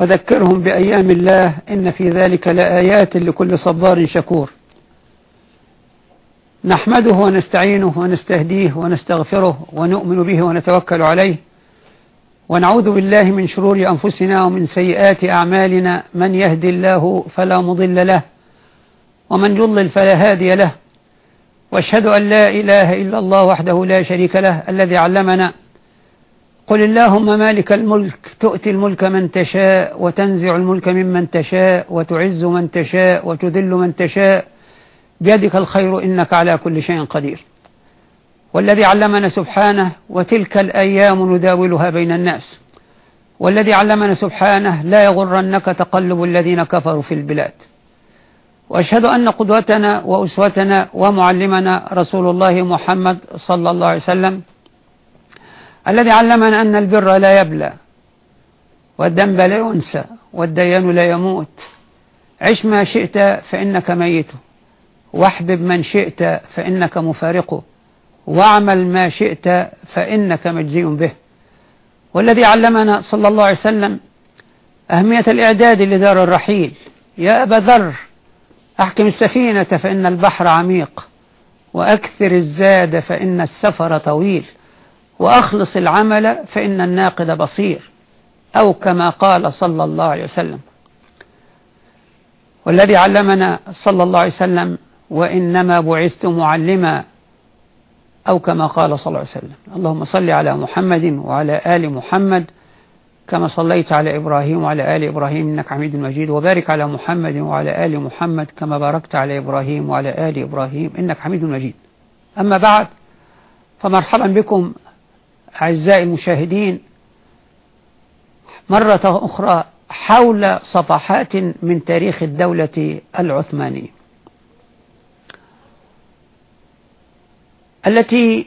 وذكرهم بأيام الله إن في ذلك لآيات لكل صبار شكور. نحمده ونستعينه ونستهديه ونستغفره ونؤمن به ونتوكل عليه. ونعوذ بالله من شرور أنفسنا ومن سيئات أعمالنا. من يهدي الله فلا مضل له ومن يضلل فلا هادي له. وأشهد أن لا إله إلا الله وحده لا شريك له الذي علمنا قل اللهم مالك الملك تؤتي الملك من تشاء وتنزع الملك ممن تشاء وتعز من تشاء وتذل من تشاء. بيدك الخير إنك على كل شيء قدير. والذي علمنا سبحانه وتلك الأيام نداولها بين الناس. والذي علمنا سبحانه لا يغرنك تقلب الذين كفروا في البلاد. وأشهد أن قدوتنا وأسوتنا ومعلمنا رسول الله محمد صلى الله عليه وسلم الذي علمنا أن البر لا يبلى والذنب لا ينسى والديان لا يموت. عش ما شئت فإنك ميت واحبب من شئت فإنك مفارقه واعمل ما شئت فإنك مجزي به. والذي علمنا صلى الله عليه وسلم أهمية الإعداد لدار الرحيل. يا أبا ذر أحكم السفينة فإن البحر عميق وأكثر الزاد فإن السفر طويل. وأخلص العمل فإن الناقد بصير أو كما قال صلى الله عليه وسلم. والذي علمنا صلى الله عليه وسلم وإنما بعثت معلما أو كما قال صلى الله عليه وسلم. اللهم صل على محمد وعلى آل محمد كما صليت على إبراهيم وعلى آل إبراهيم إنك حميد مجيد. وبارك على محمد وعلى آل محمد كما باركت على إبراهيم وعلى آل إبراهيم إنك حميد مجيد. أما بعد فمرحبا بكم أعزائي المشاهدين مرة أخرى حول صفحات من تاريخ الدولة العثمانية التي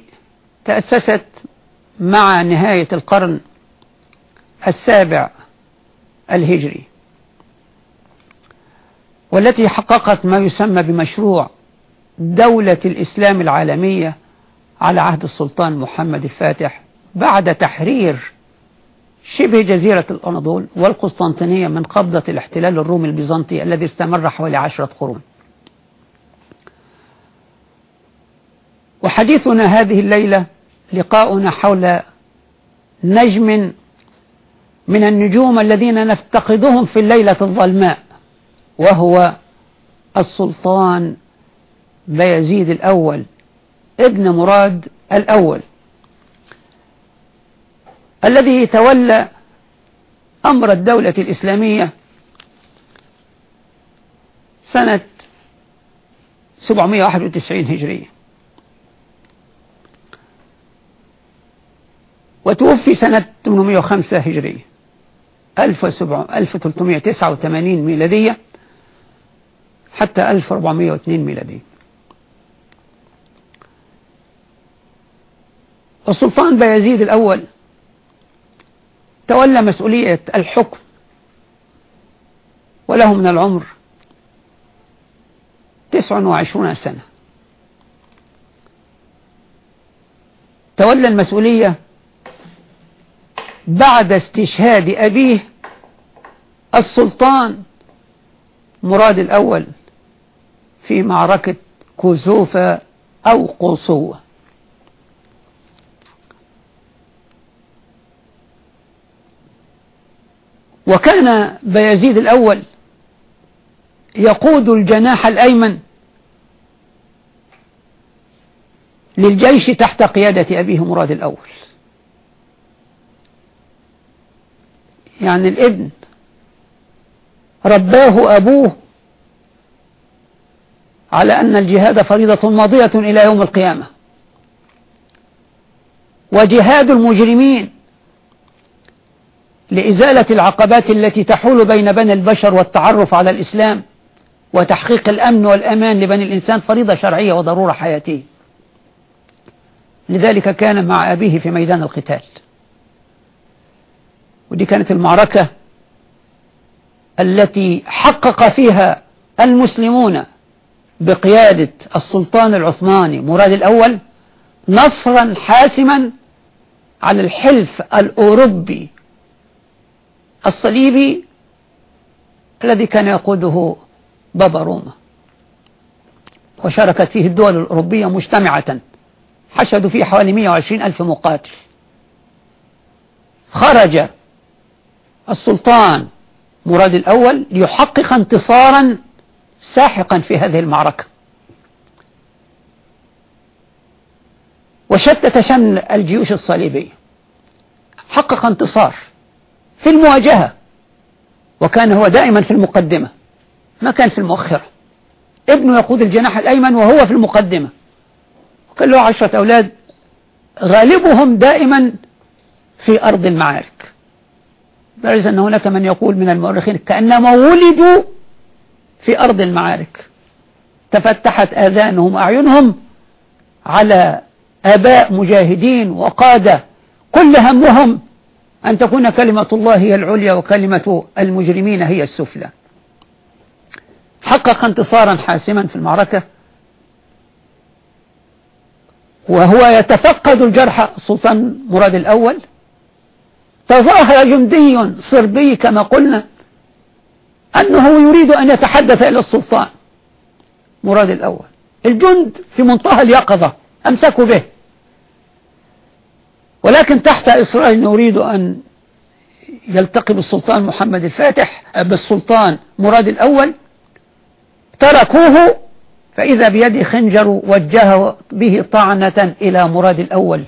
تأسست مع نهاية القرن السابع الهجري والتي حققت ما يسمى بمشروع دولة الإسلام العالمية على عهد السلطان محمد الفاتح بعد تحرير شبه جزيرة الأناضول والقسطنطينية من قبضة الاحتلال الرومي البيزنطي الذي استمر حوالي عشرة قرون. وحديثنا هذه الليلة لقاؤنا حول نجم من النجوم الذين نفتقدهم في الليلة الظلماء وهو السلطان بيزيد الأول ابن مراد الأول. الذي تولى أمر الدولة الإسلامية سنة 791 هجرية. وتوفي سنة 805 هجرية. 1389 ميلادية حتى 1402 ميلادية. السلطان بايزيد الأول تولى مسؤولية الحكم وله من العمر تسع وعشرون سنة. تولى المسؤولية بعد استشهاد أبيه السلطان مراد الأول في معركة كوزوفة أو قوصوة وكان بيزيد الأول يقود الجناح الأيمن للجيش تحت قيادة أبيه مراد الأول. يعني الابن رباه أبوه على أن الجهاد فريضة ماضية إلى يوم القيامة. وجهاد المجرمين لإزالة العقبات التي تحول بين بني البشر والتعرف على الإسلام وتحقيق الأمن والأمان لبني الإنسان فريضة شرعية وضرورة حياتية. لذلك كان مع أبيه في ميدان القتال. ودي كانت المعركة التي حقق فيها المسلمون بقيادة السلطان العثماني مراد الأول نصرا حاسما على الحلف الأوروبي الصليبي الذي كان يقوده بابا روما. وشاركت فيه الدول الأوروبية مجتمعة حشدوا فيه حوالي 120 ألف مقاتل. خرج السلطان مراد الأول ليحقق انتصارا ساحقا في هذه المعركة. وشتت شمل الجيوش الصليبية. حقق انتصار. في المواجهة. وكان هو دائما في المقدمة. ما كان في المؤخرة. ابنه يقود الجناح الأيمن وهو في المقدمة. وكان له عشرة أولاد غالبهم دائما في أرض المعارك. بارز أن هناك من يقول من المؤرخين كأنما ولدوا في أرض المعارك. تفتحت آذانهم أعينهم على آباء مجاهدين وقادة كل همهم أن تكون كلمة الله هي العليا وكلمة المجرمين هي السفلى. حقق انتصارا حاسما في المعركة وهو يتفقد الجرح السلطان مراد الأول. تظاهر جندي صربي كما قلنا أنه يريد أن يتحدث إلى السلطان مراد الأول. الجند في منتهى اليقظة أمسكوا به. ولكن تحت إصرار أنه يريد أن يلتقي بالسلطان محمد الفاتح. بالسلطان مراد الأول. تركوه فإذا بيد خنجر وجهه به طعنة إلى مراد الأول.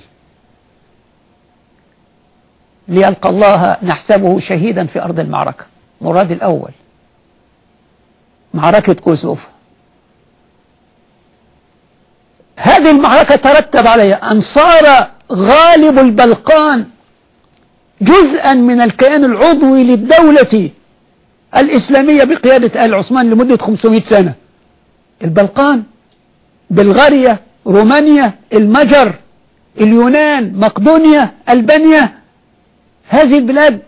ليلقى الله نحسبه شهيدا في أرض المعركة. مراد الأول. معركة كوسوف. هذه المعركة ترتب عليها أن صار غالب البلقان جزءا من الكيان العضوي للدولة الإسلامية بقيادة آل عثمان لمدة 500 سنة. البلقان بلغاريا رومانيا المجر اليونان مقدونيا ألبانيا. هذه البلاد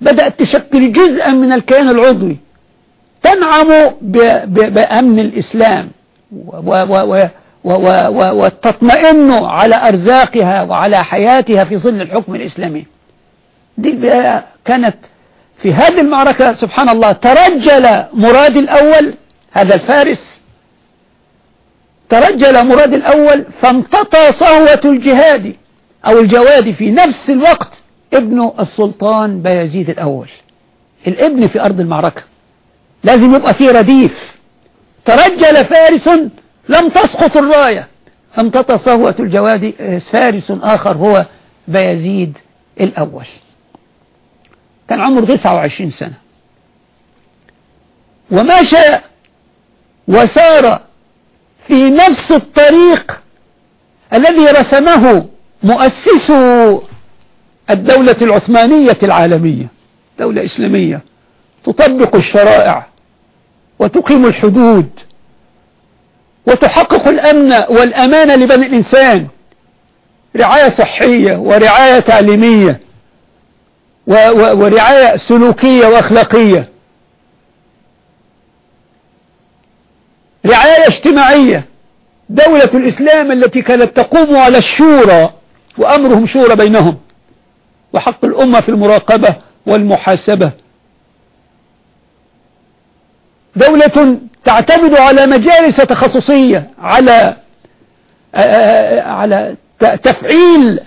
بدأت تشكل جزءا من الكيان العضوي تنعم بأمن الإسلام وتطمئن على أرزاقها وعلى حياتها في ظل الحكم الإسلامي. دي كانت في هذه المعركة سبحان الله ترجل مراد الأول هذا الفارس. ترجل مراد الأول فامتطى صهوة الجهاد أو الجواد في نفس الوقت ابن السلطان بيزيد الأول. الابن في أرض المعركة. لازم يبقى فيه رديف. ترجل فارس لم تسقط الراية. فامتطى صهوة الجواد فارس آخر هو بيزيد الأول. كان عمره 29 سنة. ومشى وسار في نفس الطريق الذي رسمه مؤسسو الدولة العثمانية العالمية دولة إسلامية. تطبق الشرائع وتقيم الحدود. وتحقق الأمن والأمان لبني الإنسان. رعاية صحية ورعاية تعليمية ورعاية سلوكية وأخلاقية. رعاية اجتماعية. دولة الإسلام التي كانت تقوم على الشورى وأمرهم شورى بينهم وحق الأمة في المراقبة والمحاسبة. دولة تعتمد على مجالس تخصصية على على تفعيل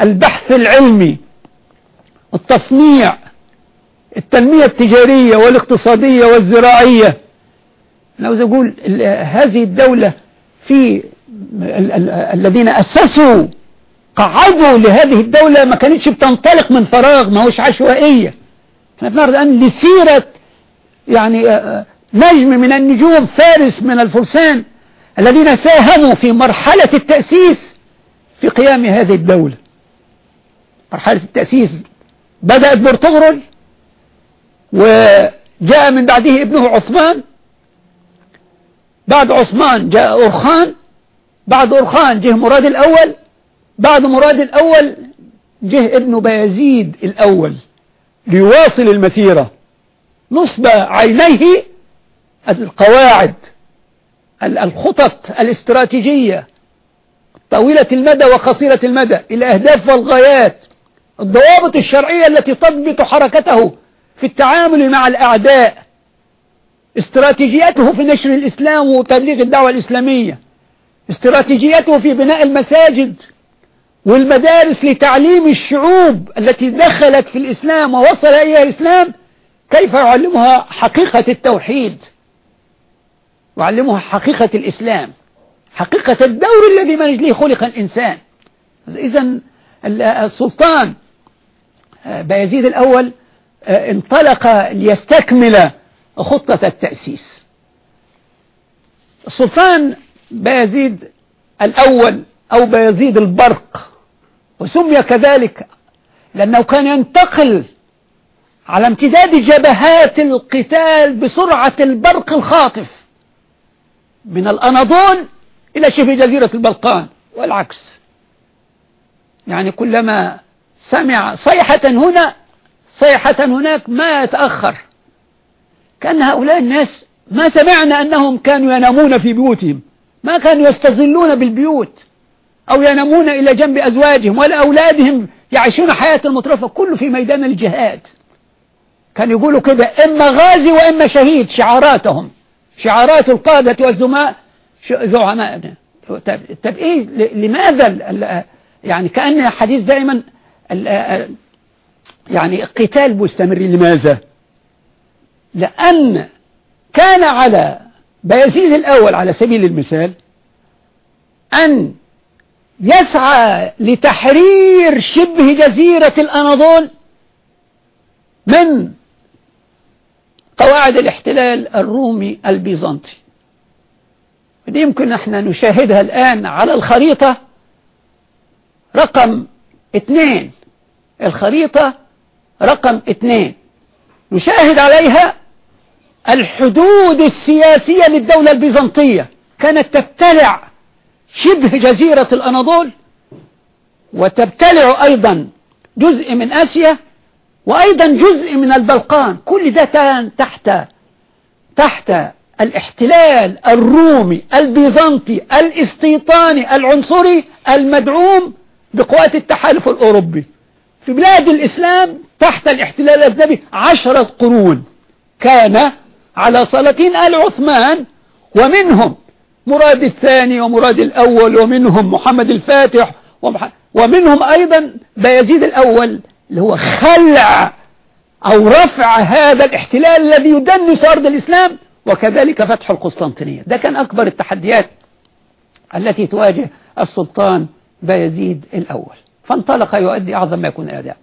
البحث العلمي التصنيع التنمية التجارية والاقتصادية والزراعية. أنا عاوز أقول هذه الدولة في الذين أسسوا قعدوا لهذه الدولة ما كانتش بتنطلق من فراغ ما هوش عشوائية. إحنا بنعرض الآن لسيرة يعني نجم من النجوم فارس من الفرسان الذين ساهموا في مرحلة التأسيس في قيام هذه الدولة. مرحلة التأسيس بدأت برطغرل وجاء من بعده ابنه عثمان. بعد عثمان جاء أرخان بعد أرخان جه مراد الأول. بعد مراد الأول جه ابن بيزيد الأول ليواصل المسيرة. نصب عينيه القواعد الخطط الاستراتيجية طويلة المدى وقصيرة المدى الأهداف والغايات الضوابط الشرعية التي تضبط حركته في التعامل مع الأعداء استراتيجيته في نشر الإسلام وتبليغ الدعوة الإسلامية استراتيجيته في بناء المساجد والمدارس لتعليم الشعوب التي دخلت في الإسلام ووصل إليها الإسلام كيف يعلمها حقيقة التوحيد؟ يعلمها حقيقة الإسلام حقيقة الدور الذي من أجله خلق الإنسان. إذا السلطان آه، بايزيد الأول آه، انطلق ليستكمل خطة التأسيس. السلطان بايزيد الأول أو بايزيد البرق وسمي كذلك لأنه كان ينتقل على امتداد جبهات القتال بسرعة البرق الخاطف. من الأناضول إلى شبه جزيرة البلقان والعكس. يعني كلما سمع صيحة هنا صيحة هناك ما يتأخر. كأن هؤلاء الناس ما سمعنا أنهم كانوا ينامون في بيوتهم ما كانوا يستظلون بالبيوت أو ينامون إلى جنب أزواجهم ولا أولادهم يعيشون حياة المطرفة كله في ميدان الجهاد. كان يقولوا كده إما غازي وإما شهيد شعاراتهم. شعارات القادة والزماء زعماء طب, طب إيه لماذا يعني كأن حديث دائما يعني قتال مستمر؟ لماذا؟ لأن كان على بيزيد الأول على سبيل المثال أن يسعى لتحرير شبه جزيرة الأناضول من قواعد الاحتلال الرومي البيزنطي. دي يمكن إحنا نشاهدها الآن على الخريطة. رقم اثنين. الخريطة رقم اثنين. نشاهد عليها الحدود السياسية للدولة البيزنطية. كانت تبتلع شبه جزيرة الأناضول وتبتلع أيضا جزء من آسيا وأيضا جزء من البلقان كل ده كان تحت تحت الاحتلال الرومي البيزنطي الاستيطاني العنصري المدعوم بقوات التحالف الأوروبي. في بلاد الإسلام تحت الاحتلال الأجنبي عشرة قرون. كان على سلاطين آل عثمان ومنهم مراد الثاني ومراد الأول ومنهم محمد الفاتح ومنهم أيضا بيزيد الأول اللي هو خلع أو رفع هذا الاحتلال الذي يدنس أرض الإسلام وكذلك فتح القسطنطينية. ده كان أكبر التحديات التي تواجه السلطان بايزيد الأول. فانطلق يؤدي أعظم ما يكون الأداء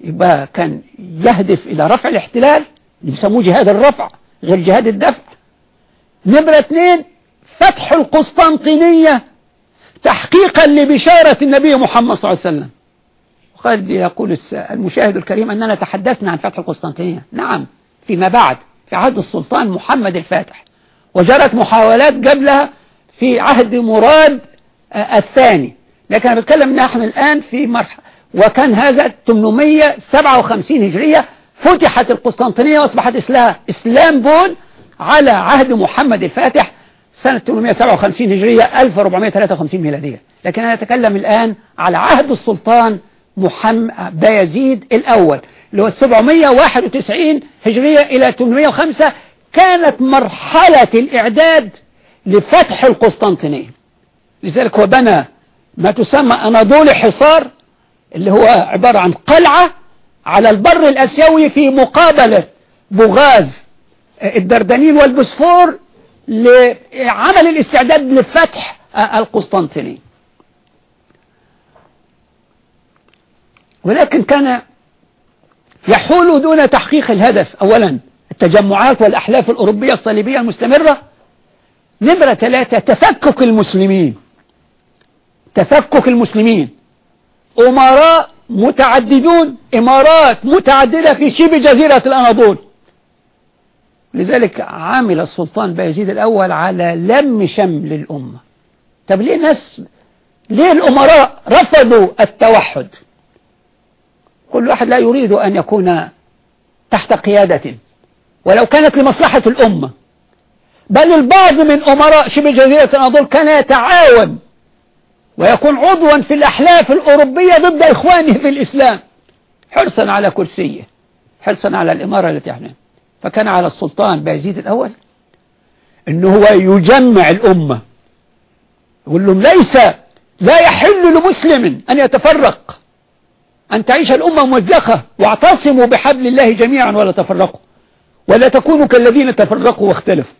يبقى كان يهدف إلى رفع الاحتلال يسموه جهاد الرفع غير جهاد الدفع. نمرة اثنين فتح القسطنطينية تحقيقا لبشارة النبي محمد صلى الله عليه وسلم. وقد يقول المشاهد الكريم أننا تحدثنا عن فتح القسطنطينية. نعم فيما بعد في عهد السلطان محمد الفاتح وجرت محاولات قبلها في عهد مراد آه، الثاني. لكن أنا بتكلم أن إحنا الآن في مرحلة وكان هذا 857 هجرية فتحت القسطنطينية وأصبحت اسلام إسلامبول على عهد محمد الفاتح سنة 857 هجرية 1453 ميلادية. لكن أنا أتكلم الآن على عهد السلطان محمد بايزيد الأول اللي هو 791 هجرية إلى 805 كانت مرحلة الإعداد لفتح القسطنطينية. لذلك هو بنى ما تسمى أناضول حصار اللي هو عبارة عن قلعة على البر الأسيوي في مقابلة بغاز الدردنين والبسفور لعمل الاستعداد لفتح القسطنطينية. ولكن كان يحول دون تحقيق الهدف. أولا التجمعات والأحلاف الأوروبية الصليبية المستمرة. نمرة ثلاثة تفكك المسلمين. تفكك المسلمين. أمراء متعددون إمارات متعددة في شبه جزيرة الأناضول. لذلك عمل السلطان بايزيد الأول على لم شمل الأمة طب ليه ناس ليه الأمراء رفضوا التوحد؟ كل واحد لا يريد أن يكون تحت قيادة. ولو كانت لمصلحة الأمة. بل البعض من أمراء شبه جزيرة الأناضول كان يتعاون. ويكون عضوا في الأحلاف الأوروبية ضد إخوانه في الإسلام. حرصا على كرسيه. حرصا على الإمارة التي إحنا فكان على السلطان بايزيد الأول. أنه هو يجمع الأمة. يقول لهم ليس لا يحل لمسلم أن يتفرق. أن تعيش الأمة ممزقة واعتصموا بحبل الله جميعا ولا تفرقوا. ولا تكونوا كالذين تفرقوا واختلفوا.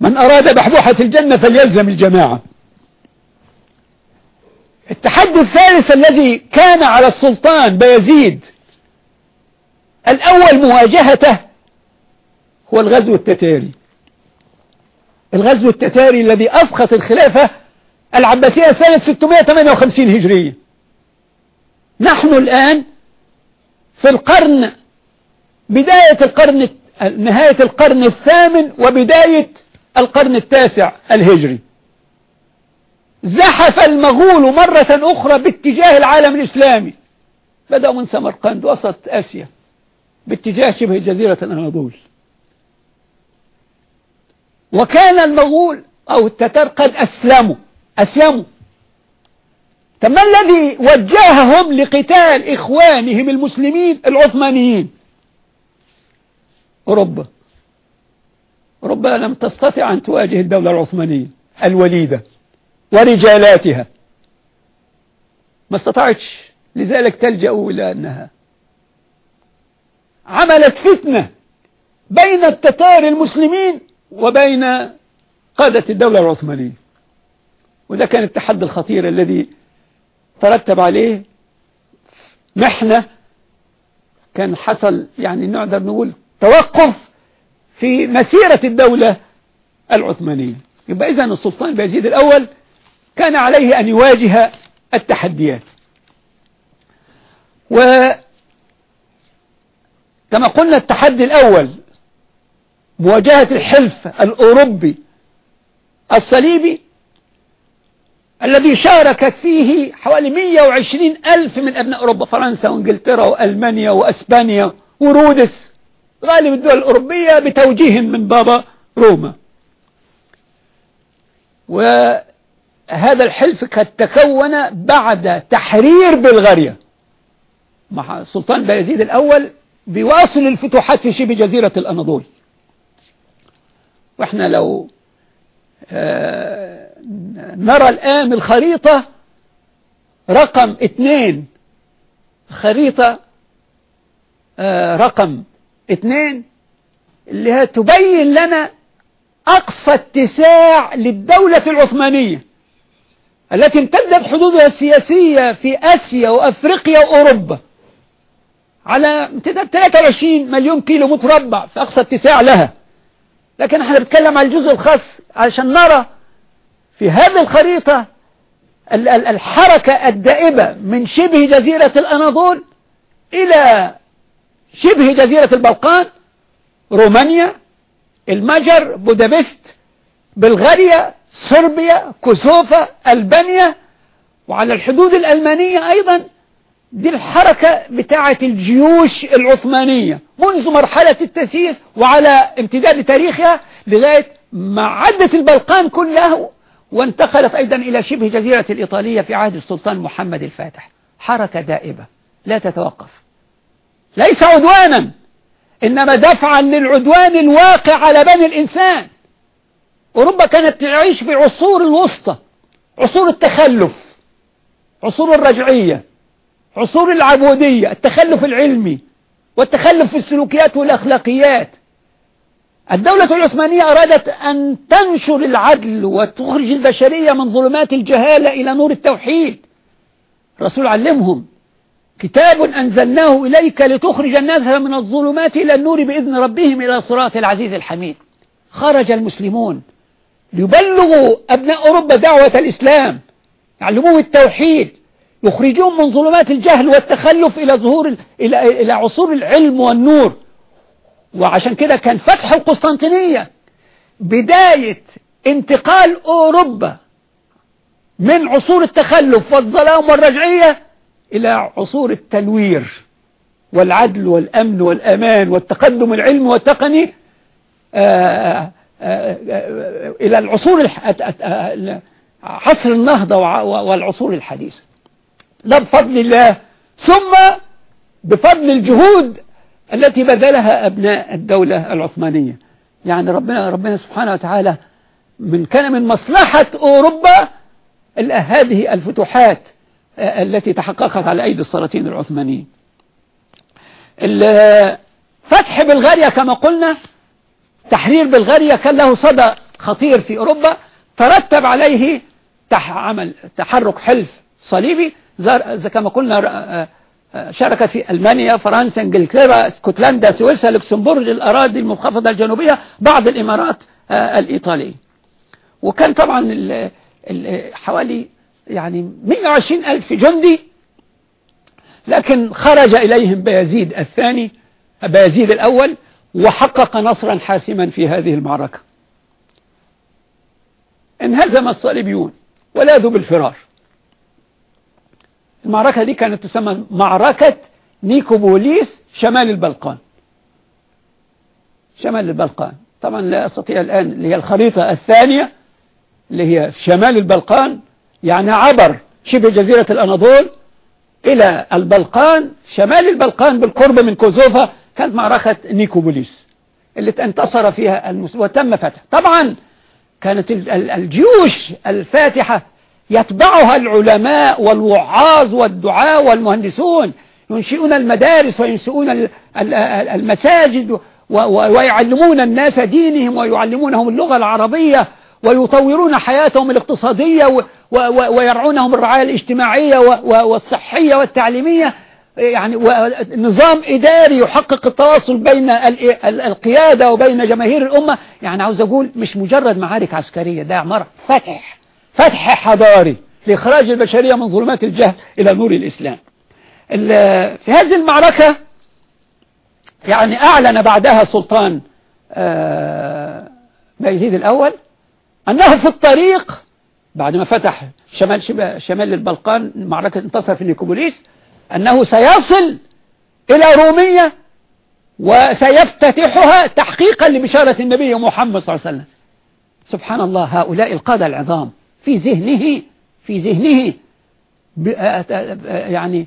من أراد بحبوحة الجنة فليلزم الجماعة. التحدي الثالث الذي كان على السلطان بيزيد. الأول مواجهته هو الغزو التتاري. الغزو التتاري الذي أسقط الخلافة العباسية سنة 658 هجرية. نحن الآن في القرن بداية القرن نهاية القرن الثامن وبداية القرن التاسع الهجري. زحف المغول مرة أخرى باتجاه العالم الإسلامي. بدأوا من سمرقند وسط آسيا باتجاه شبه جزيرة الأناضول. وكان المغول أو التتار قد أسلموا أسلموا. طب ما الذي وجههم لقتال إخوانهم المسلمين العثمانيين؟ أوروبا. أوروبا لم تستطع أن تواجه الدولة العثمانية الوليدة ورجالاتها. ما استطاعتش. لذلك تلجأوا إلى أنها عملت فتنة بين التتار المسلمين وبين قادة الدولة العثمانية. وده كان التحدي الخطير الذي ترتب عليه محنة كان حصل يعني نقدر نقول توقف في مسيرة الدولة العثمانية. يبقى إذن السلطان بيزيد الأول كان عليه أن يواجه التحديات. وكما قلنا التحدي الأول مواجهة الحلف الأوروبي الصليبي الذي شاركت فيه حوالي 120 ألف من أبناء أوروبا فرنسا وإنجلترا وألمانيا وأسبانيا ورودس غالب الدول الأوروبية بتوجيه من بابا روما. وهذا الحلف قد تكون بعد تحرير بلغاريا. مع السلطان بايزيد الأول بواصل الفتوحات في شبه جزيرة الأناضول. وإحنا لو آه، نرى الآن الخريطة رقم اثنين. خريطة آه، رقم اثنين اللي هي تبين لنا أقصى اتساع للدولة العثمانية التي امتدت حدودها السياسية في آسيا وأفريقيا وأوروبا على امتداد 23 مليون كيلو متربع في أقصى اتساع لها. لكن إحنا بنتكلم على الجزء الخاص عشان نرى في هذه الخريطة الحركة الدائبة من شبه جزيرة الأناضول إلى شبه جزيرة البلقان رومانيا المجر بودابست بلغاريا صربيا كوسوفا ألبانيا وعلى الحدود الألمانية أيضا دي الحركة بتاعة الجيوش العثمانية منذ مرحلة التسييس وعلى امتداد تاريخها لغاية ما عدت البلقان كلها وانتقلت أيضا إلى شبه جزيرة الإيطالية في عهد السلطان محمد الفاتح. حركة دائبة لا تتوقف. ليس عدوانا إنما دفعا للعدوان الواقع على بني الإنسان. أوروبا كانت تعيش في عصور الوسطى عصور التخلف عصور الرجعية عصور العبودية التخلف العلمي والتخلف في السلوكيات والأخلاقيات. الدولة العثمانية أرادت أن تنشر العدل وتخرج البشرية من ظلمات الجهالة إلى نور التوحيد. الرسول علمهم. كتاب أنزلناه إليك لتخرج الناس من الظلمات إلى النور بإذن ربهم إلى صراط العزيز الحميد. خرج المسلمون. ليبلغوا أبناء أوروبا دعوة الإسلام. يعلموه التوحيد. يخرجون من ظلمات الجهل والتخلف إلى ظهور إلى إلى عصور العلم والنور. وعشان كده كان فتح القسطنطينية بداية انتقال أوروبا من عصور التخلف والظلام والرجعية إلى عصور التنوير والعدل والأمن والأمان والتقدم العلمي والتقني آه، آه، آه، إلى العصور عصر النهضة والعصور الحديثة. ده بفضل الله ثم بفضل الجهود التي بذلها أبناء الدولة العثمانية. يعني ربنا ربنا سبحانه وتعالى من كان من مصلحة أوروبا هذه الفتوحات التي تحققت على أيدي السلاطين العثمانيين. فتح بلغاريا كما قلنا تحرير بلغاريا كان له صدى خطير في أوروبا ترتب عليه عمل تحرك حلف صليبي كما قلنا شاركت في ألمانيا فرنسا إنجلترا اسكتلندا سويسرا لوكسمبورغ الأراضي المنخفضة الجنوبية بعض الإمارات الإيطالية. وكان طبعا حوالي يعني 120 ألف جندي لكن خرج إليهم بيزيد الثاني بيزيد الأول وحقق نصرا حاسما في هذه المعركة. انهزم الصليبيون ولاذوا بالفرار. المعركة دي كانت تسمى معركة نيكوبوليس شمال البلقان. شمال البلقان. طبعا لا أستطيع الآن اللي هي الخريطة الثانية اللي هي شمال البلقان يعني عبر شبه جزيرة الأناضول إلى البلقان. شمال البلقان بالقرب من كوزوفا كانت معركة نيكوبوليس اللي انتصر فيها المسلمين وتم فتح. طبعا كانت الجيوش الفاتحة يتبعها العلماء والوعاظ والدعاء والمهندسون. ينشئون المدارس وينشئون المساجد ويعلمون الناس دينهم ويعلمونهم اللغة العربية ويطورون حياتهم الاقتصادية ويرعونهم الرعاية الاجتماعية والصحية والتعليمية. يعني نظام إداري يحقق التواصل بين القيادة وبين جماهير الأمة. يعني عاوز أقول مش مجرد معارك عسكرية ده عمارة فتح فتح حضاري لإخراج البشرية من ظلمات الجهل إلى نور الإسلام. في هذه المعركة يعني أعلن بعدها سلطان آه، بيزيد الأول أنه في الطريق بعد ما فتح شمال شمال البلقان معركة انتصر في نيكوبوليس أنه سيصل إلى رومية وسيفتتحها تحقيقا لبشارة النبي محمد صلى الله عليه وسلم. سبحان الله هؤلاء القادة العظام. في ذهنه في ذهنه يعني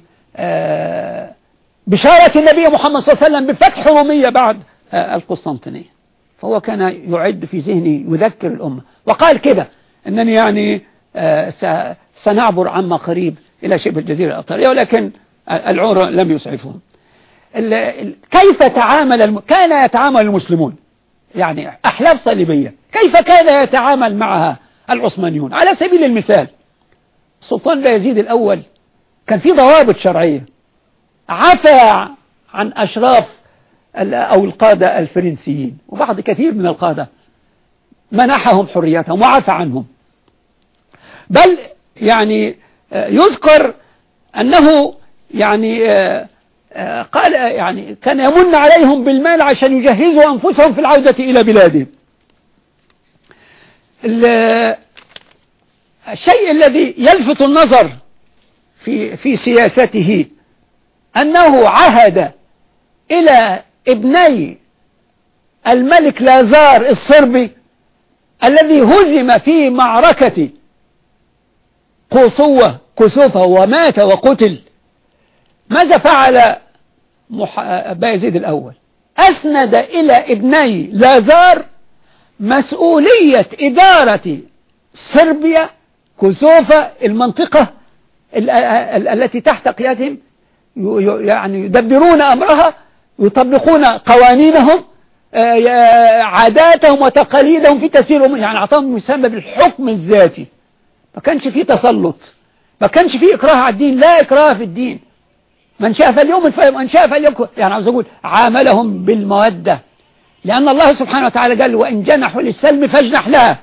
بشارة النبي محمد صلى الله عليه وسلم بفتح رومية بعد القسطنطينية. فهو كان يعد في ذهنه يذكر الأمة. وقال كده أنني يعني سنعبر عما قريب إلى شبه الجزيرة الأطارية ولكن العور لم يسعفهم. كيف تعامل الم... كان يتعامل المسلمون؟ يعني أحلاف صليبية. كيف كان يتعامل معها؟ العثمانيون. على سبيل المثال السلطان يزيد الأول كان في ضوابط شرعية. عفى عن أشراف أو القادة الفرنسيين وبعض كثير من القادة منحهم حرياتهم وعفى عنهم. بل يعني يذكر أنه يعني آه، آه، قال يعني كان يمن عليهم بالمال عشان يجهزوا أنفسهم في العودة إلى بلادهم. الشيء الذي يلفت النظر في في سياسته أنه عهد إلى ابني الملك لازار الصربي الذي هزم في معركة قوصوة كسوفة ومات وقتل ماذا فعل. بايزيد الأول أسند إلى ابني لازار مسؤولية إدارة صربيا كوسوفا المنطقة ال... ال... التي تحت قيادهم يعني يدبرون أمرها يطبقون قوانينهم آه، عاداتهم وتقاليدهم في تسير يعني أعطاهم يسمى بالحكم الذاتي. ما كانش فيه تسلط. ما كانش فيه إكراه على الدين. لا إكراه في الدين. من شاء فليؤمن من شاء فليكفر يعني عاوز أقول عاملهم بالمودة. لأن الله سبحانه وتعالى قال وإن جنحوا للسلم فاجنح لها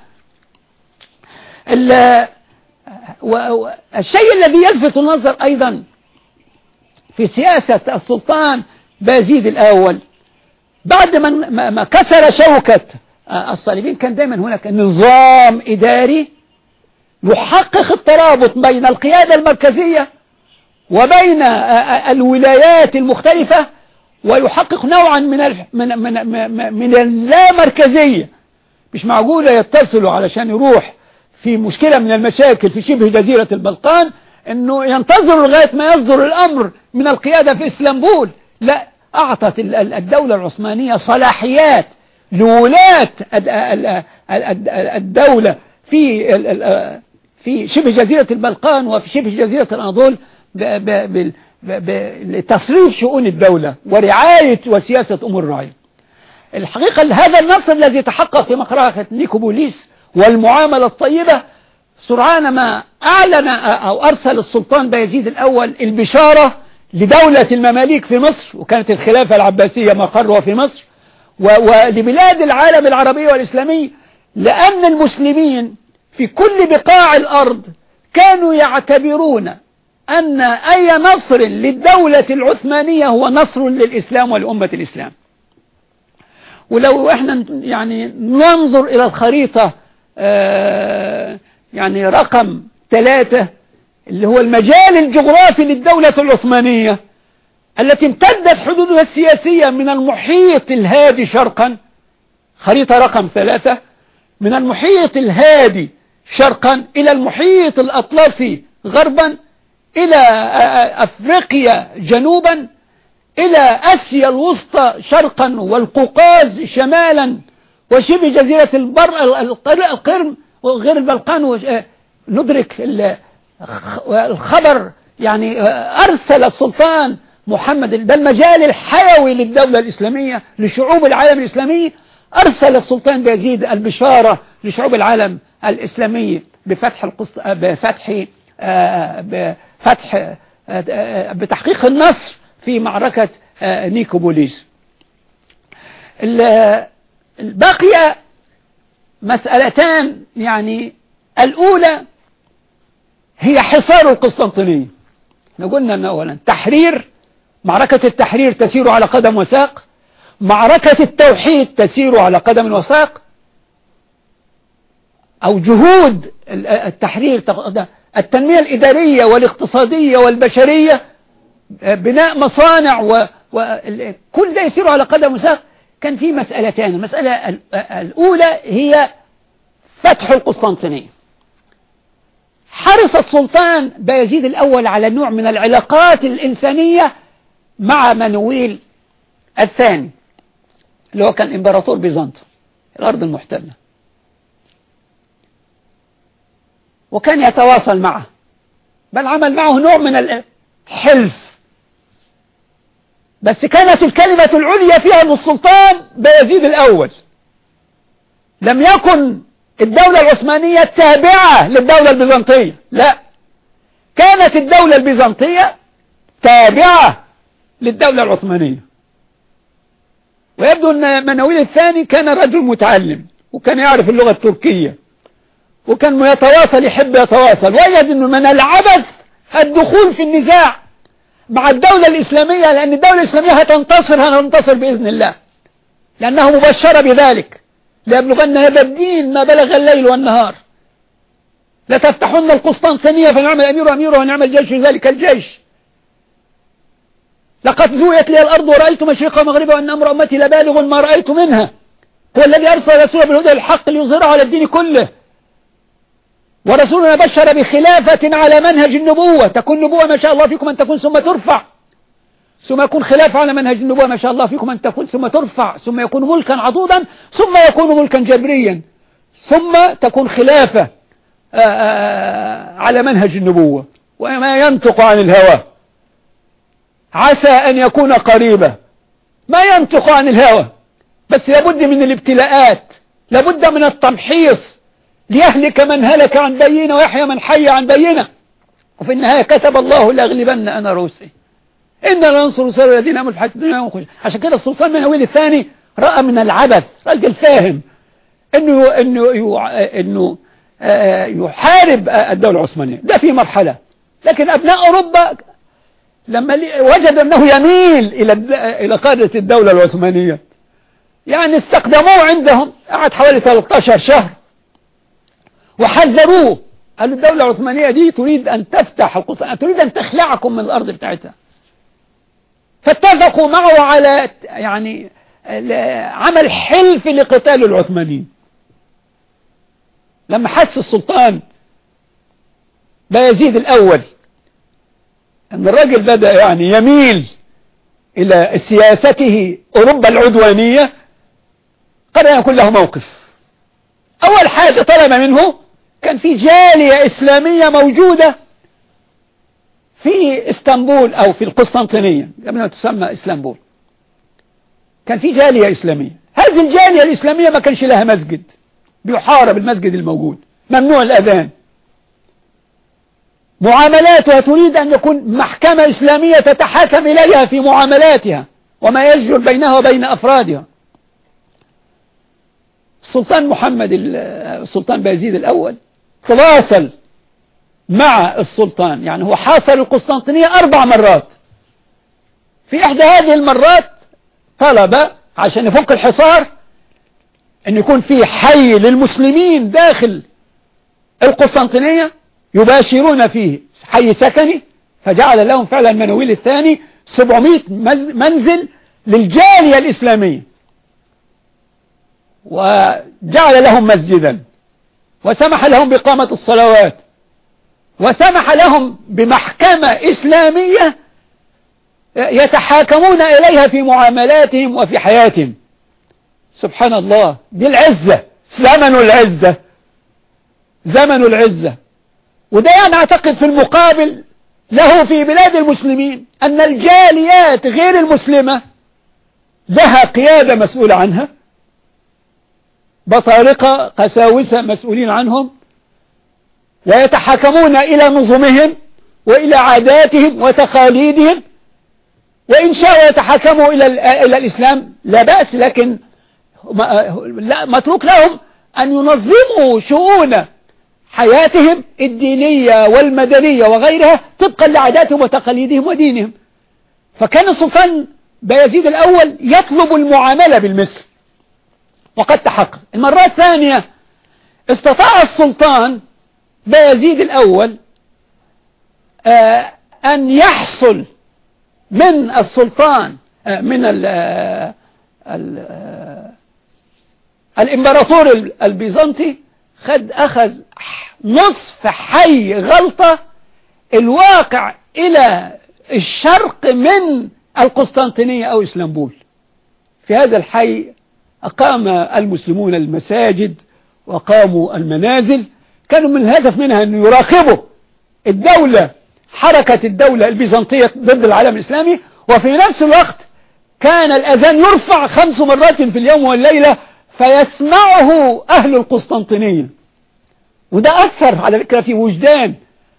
والشيء الذي يلفت النظر أيضا في سياسة السلطان بازيد الأول. بعد ما كسر شوكة الصليبين كان دائما هناك نظام إداري يحقق الترابط بين القيادة المركزية وبين الولايات المختلفة ويحقق نوعا من من من من اللامركزية. مش معقولة يتصلوا علشان يروح في مشكلة من المشاكل في شبه جزيرة البلقان إنه ينتظروا لغاية ما يصدر الأمر من القيادة في اسلامبول لا أعطت الدولة العثمانية صلاحيات لولاة الدولة في في شبه جزيرة البلقان وفي شبه جزيرة الأناضول لتصريف شؤون الدولة ورعاية وسياسة أمور الرعية الحقيقة هذا النصر الذي تحقق في مخرقة نيكوبوليس والمعاملة الطيبة سرعان ما أعلن أو أرسل السلطان بايزيد الأول البشارة لدولة المماليك في مصر وكانت الخلافة العباسية مقرها في مصر ولبلاد العالم العربي والإسلامي لأن المسلمين في كل بقاع الأرض كانوا يعتبرون أن أي نصر للدولة العثمانية هو نصر للإسلام ولأمة الإسلام. ولو إحنا يعني ننظر إلى الخريطة آه، يعني رقم ثلاثة اللي هو المجال الجغرافي للدولة العثمانية التي امتدت حدودها السياسية من المحيط الهادي شرقا خريطة رقم ثلاثة من المحيط الهادي شرقا إلى المحيط الأطلسي غربا إلى أفريقيا جنوبا إلى أسيا الوسطى شرقا والقوقاز شمالا وشبه جزيرة البر القرم وغير البلقان ندرك الخبر يعني أرسل السلطان محمد ده المجال الحيوي للدولة الإسلامية لشعوب العالم الإسلامي أرسل السلطان بيزيد البشارة لشعوب العالم الإسلامي بفتح القسط بفتح بفتح بتحقيق النصر في معركة نيكوبوليس. بقي مسألتان يعني الأولى هي حصار القسطنطينية. قلنا أن أولا تحرير معركة التحرير تسير على قدم وساق معركة التوحيد تسير على قدم وساق أو جهود التحرير التنمية الإدارية والاقتصادية والبشرية بناء مصانع وكل ده يسير على قدم وساق. كان في مسألتان. المسألة الأولى هي فتح القسطنطينية. حرص السلطان بايزيد الأول على نوع من العلاقات الإنسانية مع منويل الثاني اللي هو كان إمبراطور بيزنطة الأرض المحتلة. وكان يتواصل معه. بل عمل معه نوع من الحلف. بس كانت الكلمة العليا فيها للسلطان بيزيد الأول. لم يكن الدولة العثمانية تابعة للدولة البيزنطية. لا. كانت الدولة البيزنطية تابعة للدولة العثمانية. ويبدو أن منويل الثاني كان رجل متعلم وكان يعرف اللغة التركية. وكان يتواصل يحب يتواصل. وجد أنه من العبث الدخول في النزاع مع الدولة الإسلامية لأن الدولة الإسلامية هتنتصر هننتصر بإذن الله. لأنه مبشرة بذلك. ليبلغن هذا الدين ما بلغ الليل والنهار. لتفتحن القسطنطينية فنعم الأمير أميره ونعم الجيش ذلك الجيش. لقد زويت لي الأرض ورأيت مشرقها ومغربها وأن أمر أمتي لبالغ ما رأيت منها. هو الذي أرسل رسوله بالهدى الحق ليظهره على الدين كله. ورسولنا بشر بخلافة على منهج النبوة. تكون نبوة ما شاء الله فيكم أن تكون ثم ترفع. ثم يكون خلافة على منهج النبوة ما شاء الله فيكم أن تكون ثم ترفع. ثم يكون ملكا عضودا ثم يكون ملكا جبريا. ثم تكون خلافة آه، آآ آه، على منهج النبوة. وما ينطق عن الهوى. عسى أن يكون قريبا. ما ينطق عن الهوى. بس لابد من الابتلاءات. لابد من التمحيص. ليهلك من هلك عن بينة ويحيى من حي عن بينة. وفي النهاية كتب الله لأغلبن أنا روسي. إن ننصر سر الذين أمروا في حياة الدنيا عشان كده السلطان منويل الثاني رأى من العبث. راجل فاهم إنه إنه إنه يحارب الدولة العثمانية. ده في مرحلة. لكن أبناء أوروبا لما وجد أنه يميل إلى إلى قادة الدولة العثمانية. يعني استخدموه عندهم. قعد حوالي 13 شهر. وحذروه. قالوا الدولة العثمانية دي تريد أن تفتح القسطنطينية تريد أن تخلعكم من الأرض بتاعتها. فاتفقوا معه على يعني عمل حلف لقتال العثمانيين. لما حس السلطان بايزيد الأول أن الراجل بدأ يعني يميل إلى سياسته أوروبا العدوانية قد يكون له موقف. أول حاجة طلب منه كان في جالية إسلامية موجودة في إسطنبول أو في القسطنطينية قبل تسمى اسطنبول كان في جالية إسلامية. هذه الجالية الإسلامية ما كانش لها مسجد. بيحارب المسجد الموجود. ممنوع الأذان. معاملاتها تريد أن يكون محكمة إسلامية تتحاكم إليها في معاملاتها وما يجر بينها وبين أفرادها. السلطان محمد السلطان بايزيد الأول تواصل مع السلطان. يعني هو حاصر القسطنطينية أربع مرات. في إحدى هذه المرات طلب عشان يفك الحصار أن يكون في حي للمسلمين داخل القسطنطينية يباشرون فيه. حي سكني فجعل لهم فعلا المنويل الثاني 700 منزل للجالية الإسلامية. وجعل لهم مسجدا. وسمح لهم بقامة الصلوات. وسمح لهم بمحكمة إسلامية يتحاكمون إليها في معاملاتهم وفي حياتهم. سبحان الله دي العزة زمن العزة زمن العزة. وده يعني أعتقد في المقابل له في بلاد المسلمين أن الجاليات غير المسلمة لها قيادة مسؤولة عنها. بطارقة قساوسة مسؤولين عنهم ويتحكمون إلى نظمهم وإلى عاداتهم وتقاليدهم وإن شاءوا يتحكموا إلى إلى الإسلام لا بأس لكن متروك لهم أن ينظموا شؤون حياتهم الدينية والمدنية وغيرها طبقا لعاداتهم وتقاليدهم ودينهم. فكان السلطان بايزيد الأول يطلب المعاملة بالمثل. وقد تحقق. المرة الثانية استطاع السلطان بايزيد الأول آه أن يحصل من السلطان آه من ال آه ال الإمبراطور البيزنطي خد أخذ نصف حي غلطة الواقع إلى الشرق من القسطنطينية أو إسلامبول في هذا الحي أقام المسلمون المساجد وقاموا المنازل كانوا من الهدف منها أن يراقبوا الدولة حركة الدولة البيزنطية ضد العالم الإسلامي. وفي نفس الوقت كان الأذان يرفع خمس مرات في اليوم والليلة فيسمعه أهل القسطنطينية وده أثر على فكرة في وجدان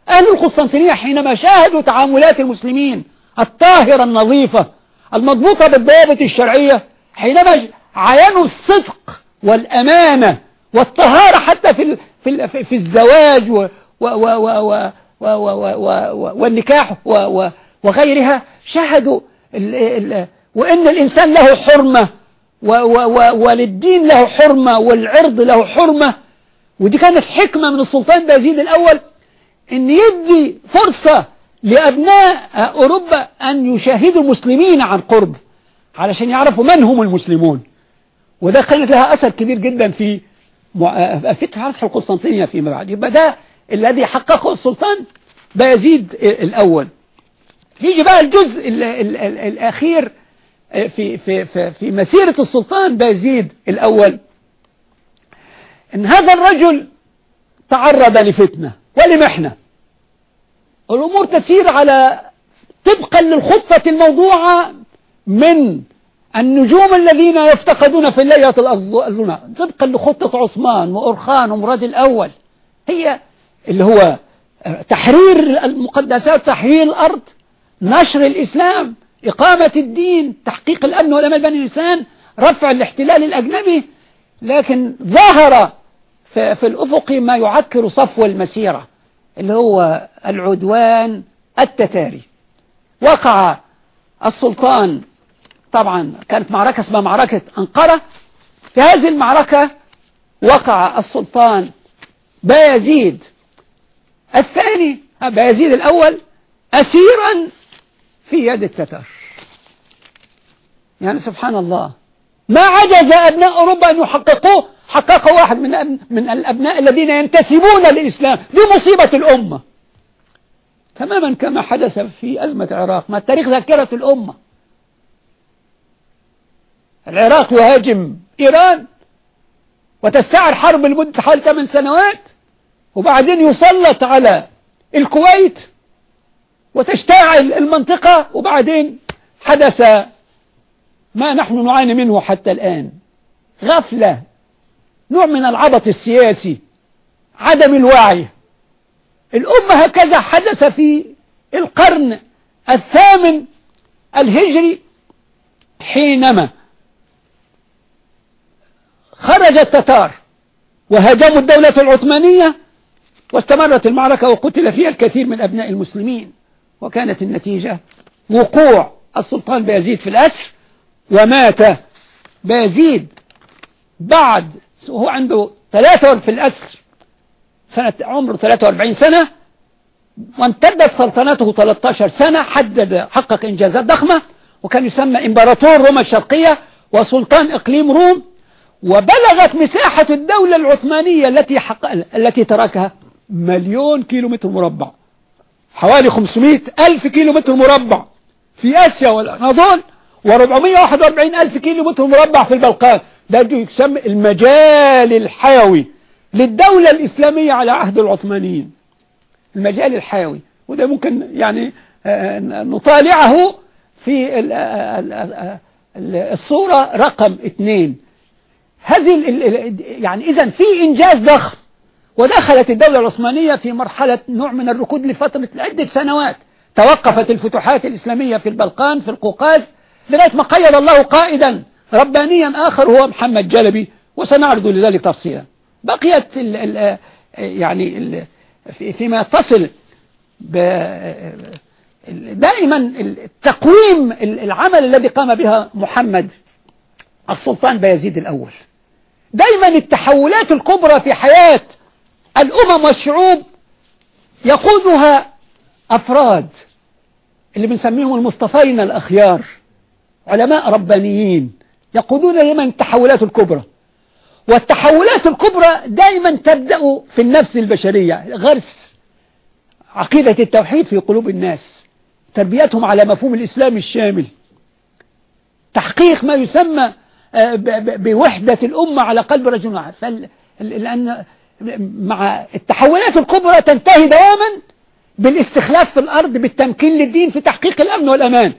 أهل القسطنطينية حينما شاهدوا تعاملات المسلمين الطاهرة النظيفة المضبوطة بالضوابط الشرعية حينما عينوا الصدق والأمانة والطهارة حتى في في في الزواج و و و و و والنكاح وغيرها شاهدوا ال ال وإن الإنسان له حرمة وللدين له حرمة والعرض له حرمة ودي كانت حكمة من السلطان بايزيد الأول ان يدي فرصة لأبناء أوروبا أن يشاهدوا المسلمين عن قرب علشان يعرفوا من هم المسلمون وده كانت لها أثر كبير جدا في فتح القسطنطينية فيما بعد يبقى ده الذي حققه السلطان بايزيد الأول. نيجي بقى الجزء ال ال ال الأخير في, في, في, في مسيرة السلطان بايزيد الأول. إن هذا الرجل تعرض لفتنة ولمحنة. الأمور تسير على طبقا للخطة الموضوعة من النجوم الذين يفتقدون في الليلة الظلماء طبقا لخطة عثمان وأرخان ومراد الأول. هي اللي هو تحرير المقدسات تحرير الأرض نشر الإسلام إقامة الدين تحقيق الأمن والأمان بين الإنسان رفع الاحتلال الأجنبي. لكن ظهر في, في الأفق ما يعكر صفو المسيرة اللي هو العدوان التتاري. وقع السلطان طبعا كانت معركة اسمها معركة أنقرة. في هذه المعركة وقع السلطان بايزيد الثاني بايزيد الأول أسيرا في يد التتار. يعني سبحان الله ما عجز أبناء أوروبا أن يحققوه حققه واحد من من الأبناء الذين ينتسبون للإسلام دي مصيبة الأمة. تماما كما حدث في أزمة العراق ما التاريخ ذاكرة الأمة. العراق يهاجم إيران وتستعر حرب لمدة حوالي 8 سنوات وبعدين يسلط على الكويت وتشتعل المنطقة وبعدين حدث ما نحن نعاني منه حتى الآن. غفلة نوع من العبط السياسي عدم الوعي. الأمة هكذا حدث في القرن الثامن الهجري حينما خرج التتار وهاجموا الدولة العثمانية واستمرت المعركة وقتل فيها الكثير من أبناء المسلمين. وكانت النتيجة وقوع السلطان بايزيد في الأسر ومات بايزيد بعد وهو عنده ثلاثة في الأسر سنة عمره 43 سنة وامتدت سلطنته 13 سنة حدد حقق إنجازات ضخمة وكان يسمى إمبراطور روما الشرقية وسلطان إقليم روم وبلغت مساحة الدولة العثمانية التي حق... التي تركها مليون كيلو متر مربع. حوالي 500 ألف كيلو متر مربع في آسيا والأناضول و441 ألف كيلو متر مربع في البلقان. ده يسمى المجال الحيوي للدولة الإسلامية على عهد العثمانيين. المجال الحيوي. وده ممكن يعني آه، نطالعه في الصورة رقم اثنين. هذه يعني إذا في إنجاز ضخم ودخلت الدولة العثمانية في مرحلة نوع من الركود لفترة عدة سنوات توقفت الفتوحات الإسلامية في البلقان في القوقاز لغاية ما قيد الله قائدا ربانيا آخر هو محمد جلبي وسنعرض لذلك تفصيلا. بقيت ال ال يعني ال فيما يتصل دائما تقويم العمل الذي قام بها محمد السلطان بيزيد الأول. دائما التحولات الكبرى في حياة الأمم والشعوب يقودها أفراد اللي بنسميهم المصطفين الأخيار علماء ربانيين يقودون دائما التحولات الكبرى. والتحولات الكبرى دائما تبدأ في النفس البشرية غرس عقيدة التوحيد في قلوب الناس تربيتهم على مفهوم الإسلام الشامل تحقيق ما يسمى بوحدة الأمة على قلب رجل واحد. لأن مع التحولات الكبرى تنتهي دواما بالاستخلاف في الأرض بالتمكين للدين في تحقيق الأمن والأمان.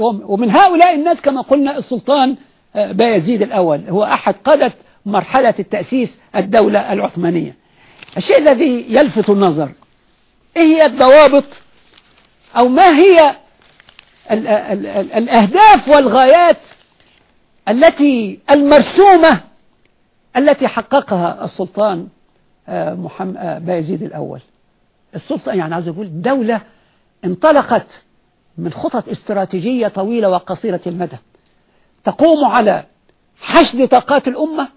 ومن هؤلاء الناس كما قلنا السلطان آه، بايزيد الأول. هو أحد قادة مرحلة التأسيس الدولة العثمانية. الشيء الذي يلفت النظر إيه هي الضوابط أو ما هي ال ال ال الأهداف والغايات التي المرسومة التي حققها السلطان آه، محمد آه، بايزيد الأول. السلطان يعني عايز أقول دولة انطلقت من خطط استراتيجية طويلة وقصيرة المدى. تقوم على حشد طاقات الأمة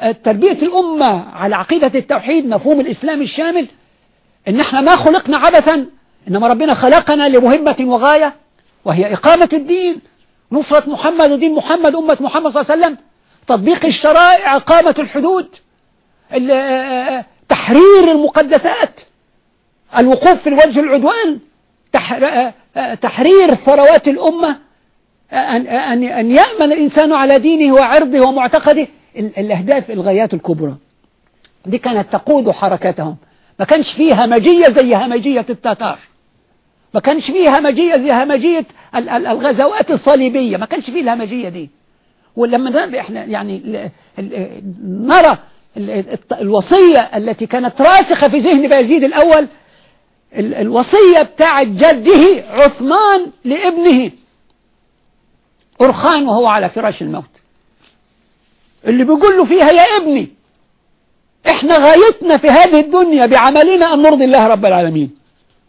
آه، تربية الأمة على عقيدة التوحيد مفهوم الإسلام الشامل. إن إحنا ما خلقنا عبثا إنما ربنا خلقنا لمهمة وغاية وهي إقامة الدين. نصرة محمد ودين محمد أمة محمد صلى الله عليه وسلم. تطبيق الشرائع إقامة الحدود. آه، آه، تحرير المقدسات. الوقوف في الوجه العدوان. تحرير ثروات الأمة. أن, يأمن الإنسان على دينه وعرضه ومعتقده. الأهداف الغايات الكبرى. دي كانت تقود حركاتهم. ما كانش فيها همجية زي همجية التتار. ما كانش فيه همجية زي همجية الغزوات الصليبية. ما كانش فيه الهمجية دي. ولما إحنا يعني نرى الوصية التي كانت راسخة في ذهن بايزيد الأول الوصية بتاعت جده عثمان لابنه أرخان وهو على فراش الموت. اللي بيقول له فيها يا ابني إحنا غايتنا في هذه الدنيا بعملنا أن نرضي الله رب العالمين.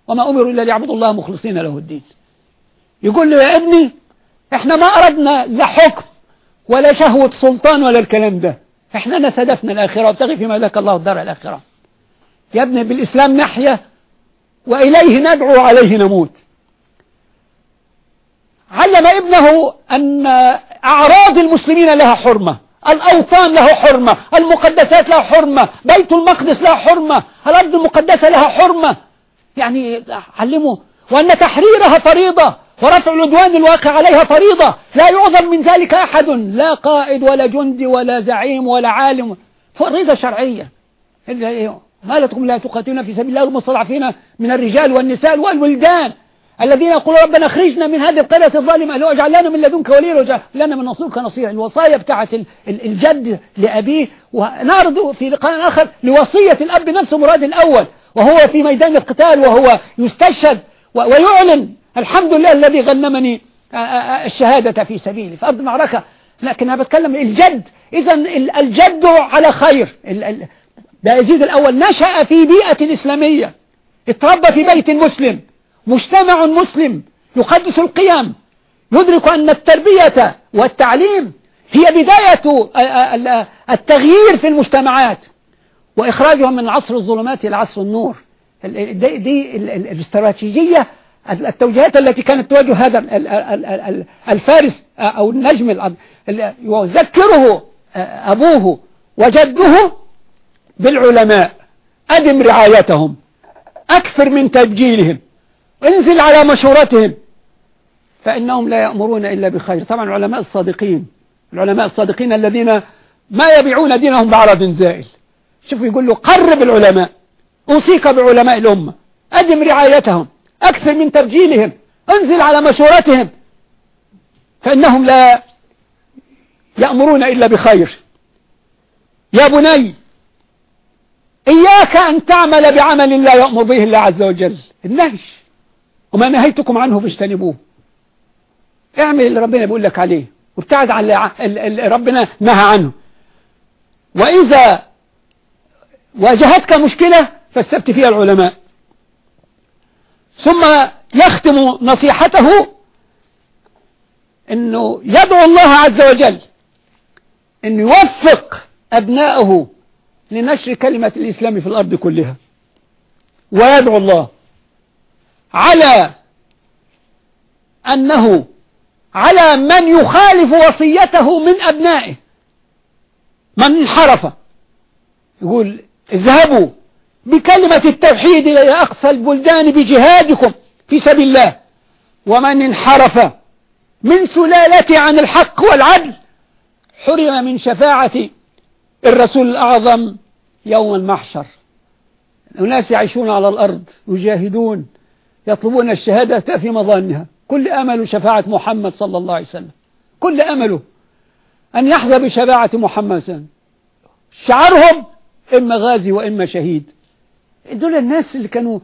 وما أمروا إلا ليعبدوا الله مخلصين له الدين. يقول له يا ابني إحنا ما أردنا لا حكم ولا شهوة سلطان ولا الكلام ده. إحنا ناس هدفنا الآخرة وابتغي فيما ذاك الله الدار الآخرة يا ابني بالإسلام نحيا وإليه ندعو عليه نموت. علم ابنه أن أعراض المسلمين لها حرمة الأوطان له حرمة المقدسات لها حرمة بيت المقدس لها حرمة الأرض المقدسة لها حرمة. يعني علمه وأن تحريرها فريضة ورفع العدوان الواقع عليها فريضة. لا يعظم من ذلك أحد. لا قائد ولا جندي ولا زعيم ولا عالم. فريضة شرعية. ما لكم لا تقاتلون في سبيل الله المستضعفين من الرجال والنساء والولدان الذين يقولون ربنا اخرجنا من هذه القرية الظالمة. لو اجعل لنا من لدنك وليا واجعل لنا من نصيرك نصير الوصايا بتاعت الجد لأبيه. ونعرض في لقاء آخر لوصية الأب نفسه مراد الأول. وهو في ميدان القتال وهو يستشهد ويعلن الحمد لله الذي غنمني الشهادة في سبيلي في أرض معركة. لكن أنا بتكلم الجد. إذا الجد على خير. بايزيد الأول. نشأ في بيئة إسلامية. اتربى في بيت مسلم. مجتمع مسلم. يقدس القيم. يدرك أن التربية والتعليم هي بداية التغيير في المجتمعات. وإخراجهم من عصر الظلمات إلى عصر النور. دي, دي الاستراتيجية التوجيهات التي كانت تواجه هذا الفارس أو النجم يذكره أبوه وجده بالعلماء. أدم رعايتهم. أكثر من تبجيلهم. انزل على مشورتهم. فإنهم لا يأمرون إلا بخير. طبعا العلماء الصادقين. العلماء الصادقين الذين ما يبيعون دينهم بعرض زائل. شوفوا يقول له قرب العلماء أوصيك بعلماء الأمة أدم رعايتهم أكثر من تبجيلهم أنزل على مشورتهم. فإنهم لا يأمرون إلا بخير. يا بني إياك أن تعمل بعمل لا يأمر به الله عز وجل. النهش. وما نهيتكم عنه فاجتنبوه. اعمل اللي ربنا بيقول لك عليه وابتعد عن اللي ربنا نهى عنه. وإذا واجهتك مشكلة فاستبت فيها العلماء. ثم يختم نصيحته إنه يدعو الله عز وجل إنه يوفق أبنائه لنشر كلمة الإسلام في الأرض كلها. ويدعو الله على أنه على من يخالف وصيته من أبنائه. من انحرف. يقول اذهبوا بكلمة التوحيد إلى أقصى البلدان بجهادكم في سبيل الله. ومن انحرف من سلالة عن الحق والعدل حرم من شفاعة الرسول الأعظم يوم المحشر. الناس يعيشون على الأرض يجاهدون يطلبون الشهادة في مظانها. كل أمل شفاعة محمد صلى الله عليه وسلم. كل أمله أن يحظى بشفاعة محمد صلى إما غازي وإما شهيد. دول الناس اللي كانوا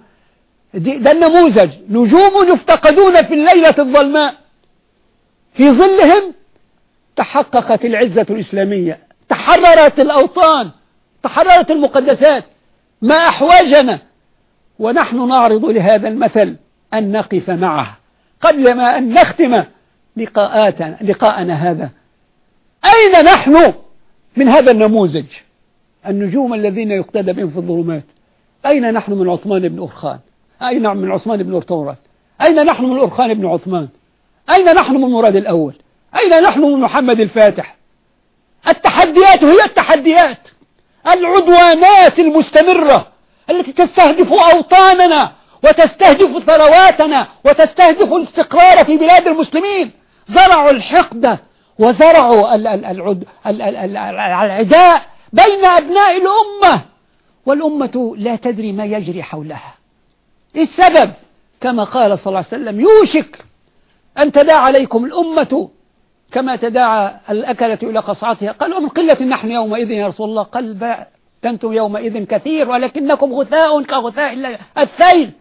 ده النموذج. نجوم يفتقدون في الليلة الظلماء. في ظلهم تحققت العزة الإسلامية تحررت الأوطان تحررت المقدسات. ما أحوجنا. ونحن نعرض لهذا المثل أن نقف معه قبل ما أن نختم لقاءاتنا لقاءنا هذا. أين نحن من هذا النموذج؟ النجوم الذين يقتدى بهم في الظلمات. أين نحن من عثمان بن أرخان؟ أين من عثمان بن أرطورة أين نحن من أرخان بن عثمان؟ أين نحن من مراد الأول؟ أين نحن من محمد الفاتح؟ التحديات هي التحديات. العدوانات المستمرة التي تستهدف أوطاننا وتستهدف ثرواتنا وتستهدف الاستقرار في بلاد المسلمين. زرعوا الحقد وزرعوا العداء بين أبناء الأمة والأمة لا تدري ما يجري حولها. السبب كما قال صلى الله عليه وسلم يوشك أن تداعى عليكم الأمة كما تداعى الأكلة إلى قصعتها. قالوا من قلة نحن يومئذ يا رسول الله قال أنتم يومئذ كثير ولكنكم غثاء كغثاء الثيل.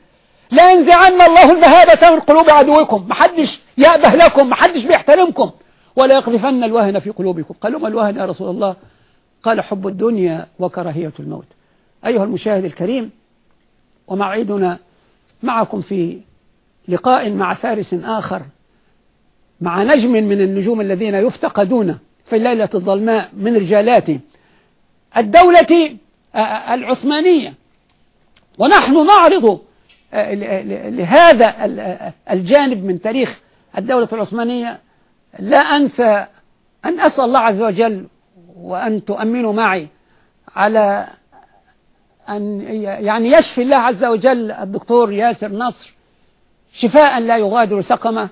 لا ينزعن الله البهابة من قلوب عدوكم محدش يأبه لكم محدش بيحترمكم ولا يقذفن الوهن في قلوبكم. قالوا ما الوهن يا رسول الله؟ قال حب الدنيا وكراهية الموت. أيها المشاهد الكريم وموعدنا معكم في لقاء مع فارس آخر مع نجم من النجوم الذين يفتقدون في الليلة الظلماء من رجالات الدولة العثمانية. ونحن نعرض لهذا الجانب من تاريخ الدولة العثمانية. لا أنسى أن أسأل الله عز وجل وأن تؤمنوا معي على أن يعني يشفي الله عز وجل الدكتور ياسر نصر شفاء لا يغادر سقمه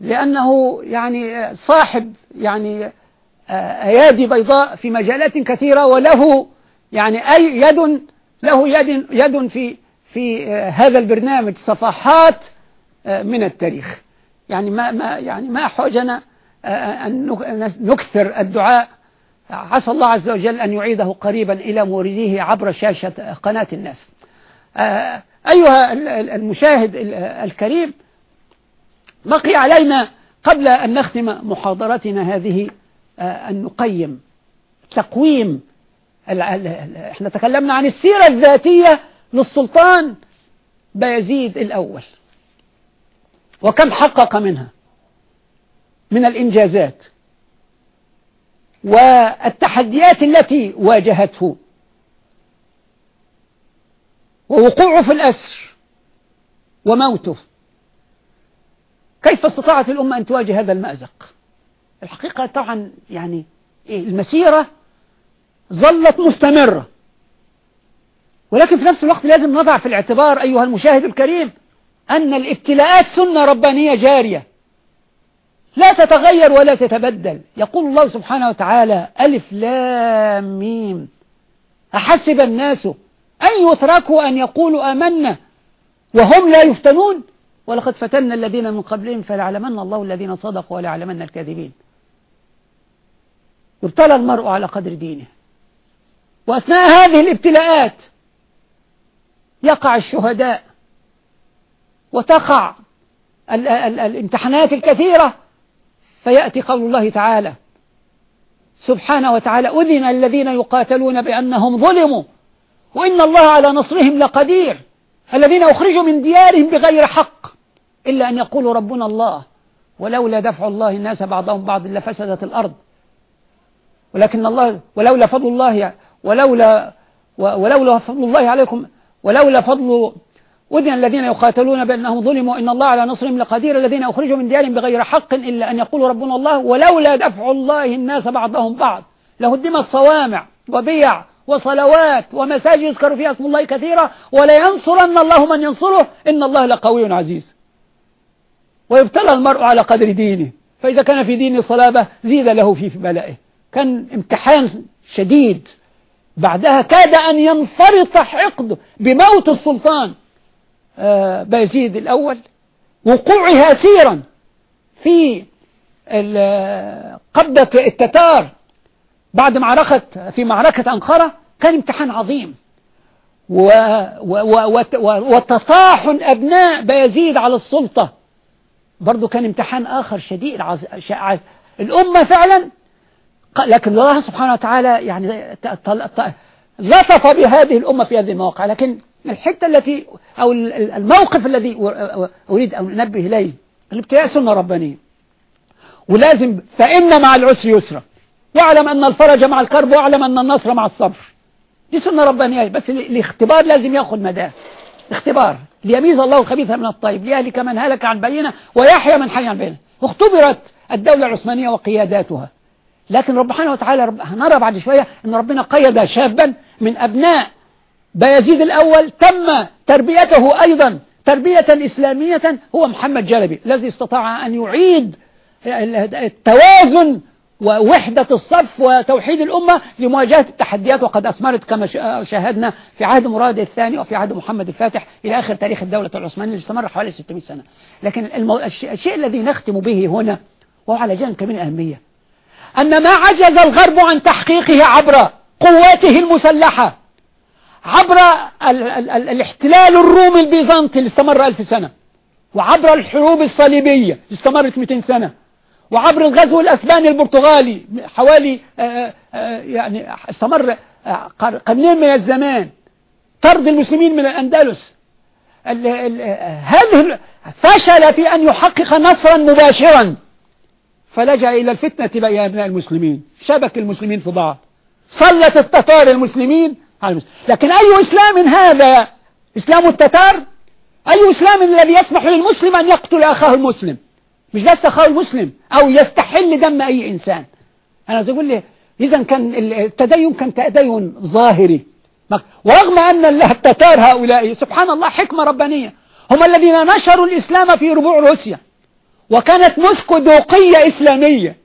لأنه يعني صاحب يعني أيادي بيضاء في مجالات كثيرة وله يعني أي يد له يد يد في في هذا البرنامج صفحات من التاريخ. يعني ما ما يعني ما أحوجنا أن نكثر الدعاء عسى الله عز وجل أن يعيده قريبا إلى مورديه عبر شاشة قناة الناس. أيها المشاهد الكريم بقي علينا قبل أن نختم محاضرتنا هذه أن نقيم تقويم إحنا تكلمنا عن السيرة الذاتية للسلطان بايزيد الأول. وكم حقق منها؟ من الإنجازات. والتحديات التي واجهته. ووقوعه في الأسر وموته. كيف استطاعت الأمة أن تواجه هذا المأزق؟ الحقيقة طبعا يعني إيه المسيرة ظلت مستمرة. ولكن في نفس الوقت لازم نضع في الاعتبار أيها المشاهد الكريم أن الابتلاءات سنة ربانية جارية. لا تتغير ولا تتبدل. يقول الله سبحانه وتعالى ألف لام ميم. أحسب الناس أن يتركوا أن يقولوا آمنا وهم لا يفتنون؟ ولقد فتنا الذين من قبلهم فليعلمن الله الذين صدقوا وليعلمن الكاذبين. يبتلى المرء على قدر دينه. وأثناء هذه الابتلاءات يقع الشهداء وتقع ال ال الامتحانات الكثيرة فيأتي قول الله تعالى سبحانه وتعالى أذن الذين يقاتلون بأنهم ظلموا وإن الله على نصرهم لقدير الذين أخرجوا من ديارهم بغير حق إلا أن يقولوا ربنا الله ولولا دفع الله الناس بعضهم بعض لفسدت الأرض. ولكن الله ولولا فضل الله ولولا ولولا فضل الله عليكم ولولا فضل وذن الذين يقاتلون بأنهم ظلموا إن الله على نصرهم لقدير الذين أخرجوا من ديارهم بغير حق إلا أن يقولوا ربنا الله ولولا دفع الله الناس بعضهم بعض لهدمت صوامع وبيع وصلوات ومساجد يذكر فيها اسم الله كثيرا ولينصرن الله من ينصره إن الله لقوي عزيز. ويبتلى المرء على قدر دينه فإذا كان في دين صلابة زيد له في بلائه. كان امتحان شديد. بعدها كاد أن ينفرط حقد بموت السلطان. بايزيد الأول وقوعها سيرا في قبضة التتار بعد معركة في معركة أنقرة كان امتحان عظيم. وتطاحن أبناء بايزيد على السلطة. برضو كان امتحان آخر شديد الأمة فعلا لكن الله سبحانه وتعالى يعني لطف بهذه الأمة في هذه المواقع. لكن الحتة التي أو الموقف الذي أريد أن أنبه إليه. الابتلاء سنة ربانية. ولازم فإن مع العسر يسرا. واعلم أن الفرج مع الكرب واعلم أن النصر مع الصبر. دي سنة ربانية. بس الاختبار لازم يأخذ مداه اختبار. ليميز الله الخبيث من الطيب ليهلك من هلك عن بينة ويحيى من حي عن بينة. واختبرت الدولة العثمانية وقياداتها. لكن رب سبحانه وتعالى رب هنرى بعد شوية أن ربنا قيد شابا من أبناء بايزيد الأول تم تربيته أيضا تربية إسلامية هو محمد جلبي الذي استطاع أن يعيد التوازن ووحدة الصف وتوحيد الأمة لمواجهة التحديات وقد أثمرت كما شاهدنا في عهد مراد الثاني وفي عهد محمد الفاتح إلى آخر تاريخ الدولة العثمانية اللي استمر حوالي 600 سنة لكن. الشيء الذي نختم به هنا وهو على جانب كبير الأهمية أن ما عجز الغرب عن تحقيقه عبر قواته المسلحة عبر ال ال ال الاحتلال الرومي البيزنطي اللي استمر ألف سنة وعبر الحروب الصليبية استمرت 200 سنة وعبر الغزو الأسباني البرتغالي حوالي آه، آه، يعني استمر آه، قرنين من الزمان طرد المسلمين من الأندلس. هذه فشل في أن يحقق نصرا مباشرا فلجأ إلى الفتنة بين أبناء المسلمين شبك المسلمين في بعض صلت التتار المسلمين لكن أي إسلام هذا؟ إسلام التتار؟ أي إسلام الذي يسمح للمسلم أن يقتل أخاه المسلم؟ مش بس أخاه المسلم أو يستحل دم أي إنسان. أنا أقول لي إذا كان التدين كان تدين ظاهري. ورغم أن التتار هؤلاء سبحان الله حكمة ربانية. هم الذين نشروا الإسلام في ربوع روسيا. وكانت موسكو دوقية إسلامية.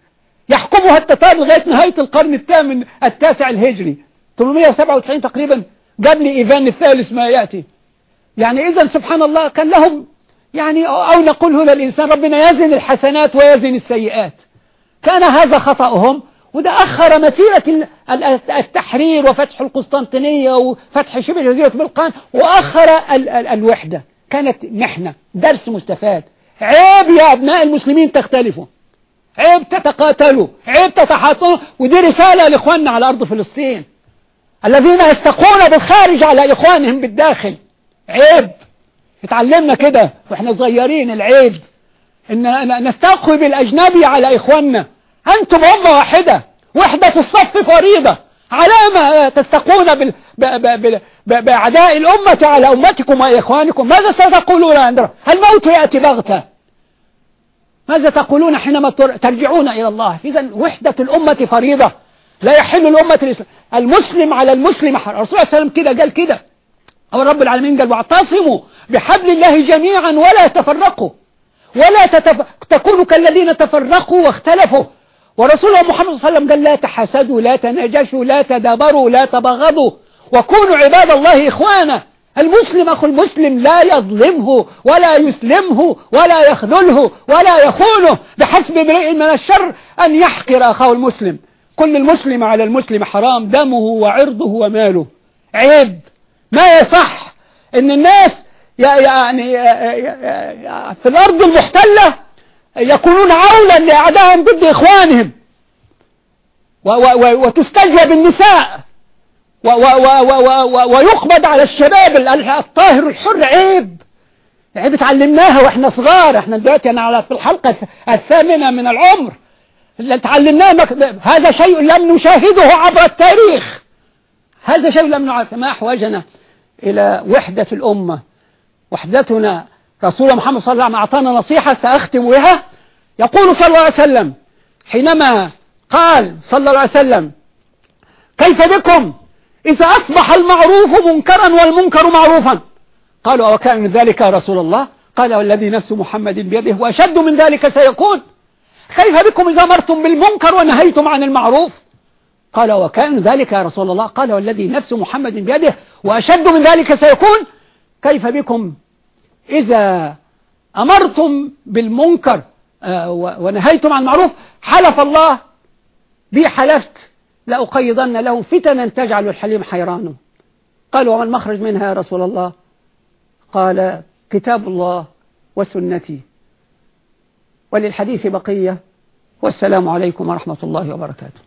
يحكمها التتار لغاية نهاية القرن الثامن التاسع الهجري. 897 تقريبا. قبل إيفان الثالث ما يأتي. يعني إذا سبحان الله كان لهم يعني أو نقول هنا الإنسان ربنا يزن الحسنات ويزن السيئات. كان هذا خطأهم. وده أخر مسيرة التحرير وفتح القسطنطينية وفتح شبه جزيرة بلقان وأخر الوحدة. كانت محنة درس مستفاد. عيب يا أبناء المسلمين تختلفوا. عيب تتقاتلوا. عيب تتحاطوا. ودي رسالة لإخواننا على أرض فلسطين. الذين يستقون بالخارج على إخوانهم بالداخل. عيب. اتعلمنا كده وإحنا صغيرين العيب. إن نستقوي بالأجنبي على إخواننا. أنتم أمة واحدة. وحدة الصف فريضة. على ما تستقون بال... ب... ب... ب... بأعداء الأمة على أمتكم وإخوانكم ماذا ستقولون عند الموت يأتي بغتة. ماذا تقولون؟ حينما ترجعون إلى الله. إذا وحدة الأمة فريضة. لا يحل الأمة الإسلام. المسلم على المسلم الرسول صلى الله عليه وسلم كده قال كده. أو رب العالمين قال واعتصموا بحبل الله جميعا ولا تفرقوا. ولا تتف... تكونوا كالذين تفرقوا واختلفوا. ورسول الله محمد صلى الله عليه وسلم قال لا تحسدوا لا تناجشوا لا تدابروا لا تبغضوا. وكونوا عباد الله إخوانا. المسلم أخو المسلم لا يظلمه ولا يسلمه ولا يخذله ولا يخونه بحسب امرئ من الشر أن يحقر أخاه المسلم. كل المسلم على المسلم حرام دمه وعرضه وماله. عيب. ما يصح إن الناس يعني في الأرض المحتلة يكونون عولا لأعدائهم ضد إخوانهم. وتستجلب النساء ويقبض على الشباب الطاهر الحر. عيب. عيب تعلمناها وإحنا صغار. إحنا دلوقتي أنا على في الحلقة الثامنة من العمر. تعلمناه هذا شيء لم نشاهده عبر التاريخ. هذا شيء لم نعرف. ما أحوجنا إلى وحدة الأمة. وحدتنا. رسول محمد صلى الله عليه وسلم أعطانا نصيحة سأختم بها يقول صلى الله عليه وسلم حينما قال صلى الله عليه وسلم كيف بكم؟ إذا أصبح المعروف منكرا والمنكر معروفا. قالوا وكان من ذلك يا رسول الله؟ قال والذي نفس محمد بيده وأشد من ذلك سيكون. كيف بكم إذا أمرتم بالمنكر ونهيتم عن المعروف؟ قال وكان ذلك يا رسول الله. قال والذي نفس محمد بيده وأشد من ذلك سيكون. كيف بكم إذا أمرتم بالمنكر آه، ونهيتم عن المعروف؟ حلف الله بي حلفت. لأقيضن لهم فتنا تجعل الحليم حيرانه قال وما المخرج منها يا رسول الله؟ قال كتاب الله وسنتي. وللحديث بقية والسلام عليكم ورحمة الله وبركاته.